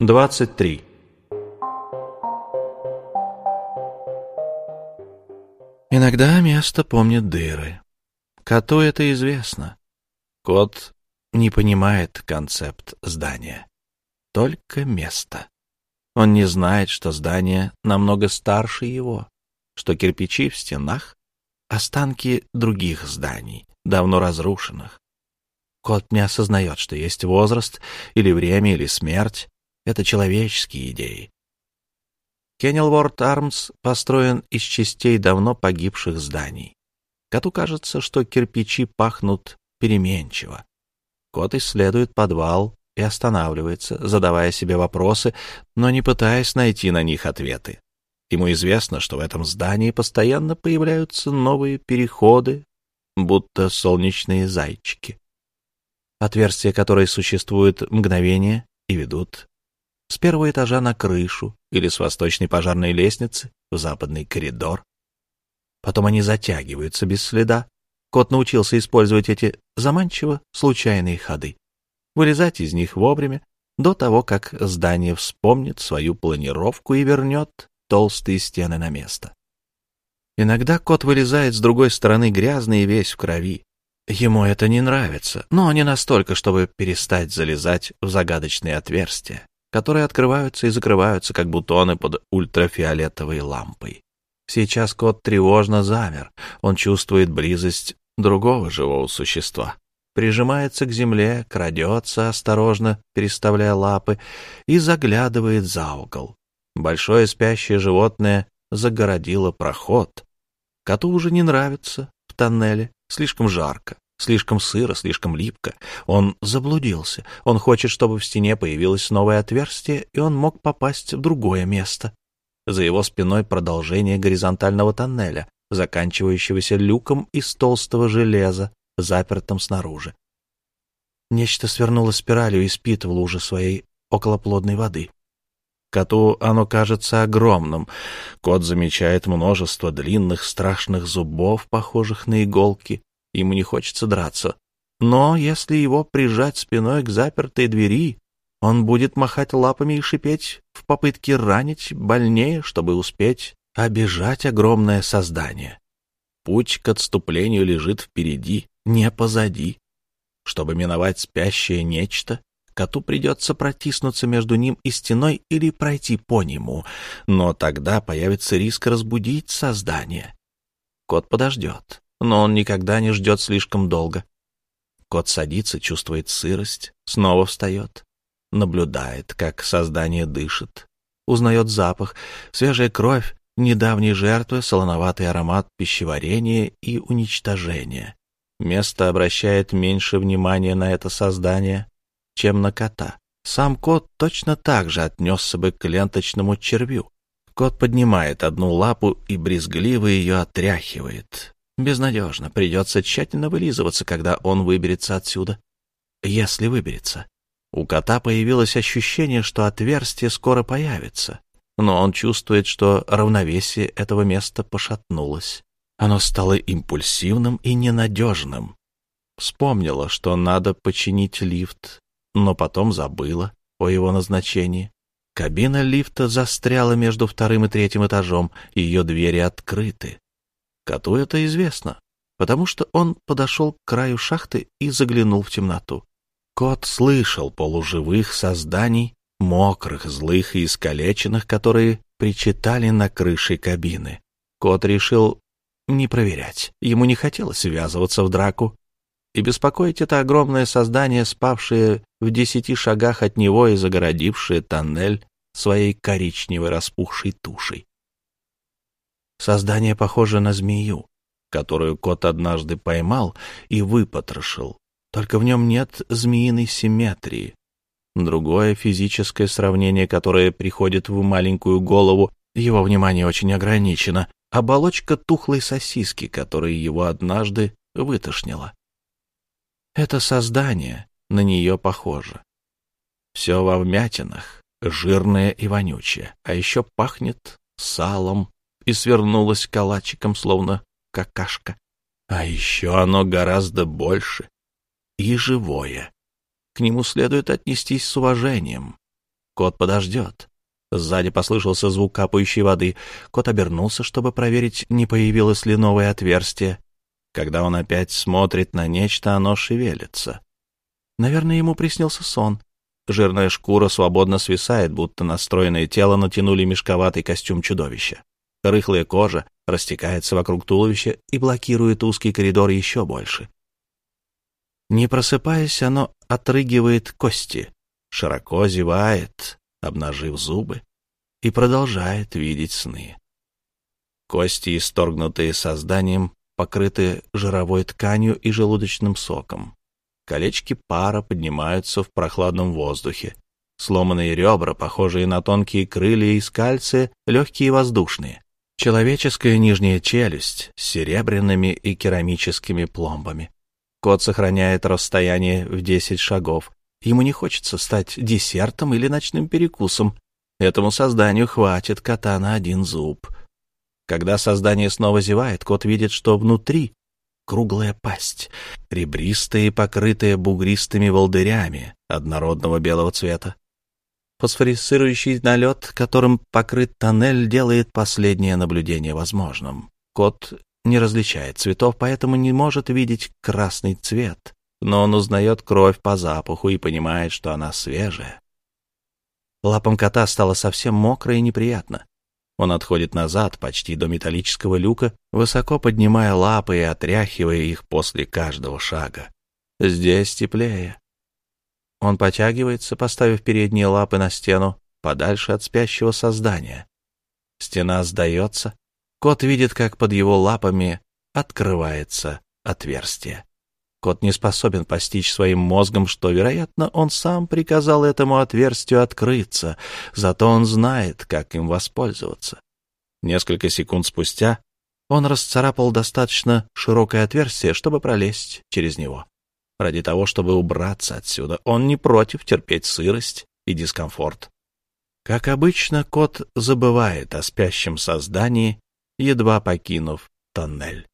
23. Иногда место помнит дыры. Коту это известно. Кот не понимает концепт здания. Только место. Он не знает, что здание намного старше его, что кирпичи в стенах — останки других зданий, давно разрушенных. Кот не осознает, что есть возраст, или время, или смерть, это человеческие идеи. Кеннелворд Армс построен из частей давно погибших зданий. Коту кажется, что кирпичи пахнут переменчиво. Кот исследует подвал и останавливается, задавая себе вопросы, но не пытаясь найти на них ответы. Ему известно, что в этом здании постоянно появляются новые переходы, будто солнечные зайчики. Отверстия, которые существуют мгновение и ведут с первого этажа на крышу или с восточной пожарной лестницы в западный коридор. Потом они затягиваются без следа. Кот научился использовать эти заманчиво случайные ходы, вылезать из них вовремя, до того, как здание вспомнит свою планировку и вернет толстые стены на место. Иногда кот вылезает с другой стороны грязный и весь в крови. Ему это не нравится, но не настолько, чтобы перестать залезать в загадочные отверстия которые открываются и закрываются, как бутоны под ультрафиолетовой лампой. Сейчас кот тревожно замер. Он чувствует близость другого живого существа. Прижимается к земле, крадется, осторожно переставляя лапы, и заглядывает за угол. Большое спящее животное загородило проход. Коту уже не нравится в тоннеле, слишком жарко. Слишком сыро, слишком липко. Он заблудился. Он хочет, чтобы в стене появилось новое отверстие, и он мог попасть в другое место. За его спиной продолжение горизонтального тоннеля, заканчивающегося люком из толстого железа, запертым снаружи. Нечто свернуло спиралью и спит в луже своей околоплодной воды. Коту оно кажется огромным. Кот замечает множество длинных страшных зубов, похожих на иголки, ему не хочется драться. Но если его прижать спиной к запертой двери, он будет махать лапами и шипеть в попытке ранить больнее, чтобы успеть обижать огромное создание. Путь к отступлению лежит впереди, не позади. Чтобы миновать спящее нечто, коту придется протиснуться между ним и стеной или пройти по нему, но тогда появится риск разбудить создание. Кот подождет но он никогда не ждет слишком долго. Кот садится, чувствует сырость, снова встает, наблюдает, как создание дышит, узнает запах, свежая кровь, недавней жертвы, солоноватый аромат пищеварения и уничтожения. Место обращает меньше внимания на это создание, чем на кота. Сам кот точно так же отнесся бы к ленточному червю. Кот поднимает одну лапу и брезгливо ее отряхивает. Безнадежно. Придется тщательно вылизываться, когда он выберется отсюда. Если выберется. У кота появилось ощущение, что отверстие скоро появится. Но он чувствует, что равновесие этого места пошатнулось. Оно стало импульсивным и ненадежным. Вспомнила, что надо починить лифт, но потом забыла о его назначении. Кабина лифта застряла между вторым и третьим этажом, ее двери открыты. Коту это известно, потому что он подошел к краю шахты и заглянул в темноту. Кот слышал полуживых созданий, мокрых, злых и искалеченных, которые причитали на крыше кабины. Кот решил не проверять. Ему не хотелось ввязываться в драку и беспокоить это огромное создание, спавшее в десяти шагах от него и загородившее тоннель своей коричневой распухшей тушей. Создание похоже на змею, которую кот однажды поймал и выпотрошил. Только в нем нет змеиной симметрии. Другое физическое сравнение, которое приходит в маленькую голову, его внимание очень ограничено. Оболочка тухлой сосиски, которая его однажды вытошнила. Это создание на нее похоже. Все во вмятинах, жирное и вонючее, а еще пахнет салом и свернулось калачиком, словно какашка. А еще оно гораздо больше и живое. К нему следует отнестись с уважением. кот подождет. Сзади послышался звук капающей воды. Кот обернулся, чтобы проверить, не появилось ли новое отверстие. Когда он опять смотрит на нечто, оно шевелится. Наверное, ему приснился сон. Жирная шкура свободно свисает, будто настроенное тело натянули мешковатый костюм чудовища. Рыхлая кожа растекается вокруг туловища и блокирует узкий коридор еще больше. Не просыпаясь, оно отрыгивает кости, широко зевает, обнажив зубы, и продолжает видеть сны. Кости, исторгнутые созданием, покрыты жировой тканью и желудочным соком. Колечки пара поднимаются в прохладном воздухе. Сломанные ребра, похожие на тонкие крылья из кальция, легкие и воздушные. Человеческая нижняя челюсть с серебряными и керамическими пломбами. Кот сохраняет расстояние в 10 шагов. Ему не хочется стать десертом или ночным перекусом. Этому созданию хватит кота на один зуб. Когда создание снова зевает, кот видит, что внутри круглая пасть, ребристая и покрытая бугристыми волдырями однородного белого цвета. Фосфорисцирующий налет, которым покрыт тоннель, делает последнее наблюдение возможным. Кот не различает цветов, поэтому не может видеть красный цвет, но он узнает кровь по запаху и понимает, что она свежая. Лапам кота стало совсем мокро и неприятно. Он отходит назад, почти до металлического люка, высоко поднимая лапы и отряхивая их после каждого шага. Здесь теплее. Он потягивается, поставив передние лапы на стену, подальше от спящего создания. Стена сдается. Кот видит, как под его лапами открывается отверстие. Кот не способен постичь своим мозгом, что, вероятно, он сам приказал этому отверстию открыться, зато он знает, как им воспользоваться. Несколько секунд спустя он расцарапал достаточно широкое отверстие, чтобы пролезть через него ради того, чтобы убраться отсюда. Он не против терпеть сырость и дискомфорт. Как обычно, кот забывает о спящем создании, едва покинув тоннель.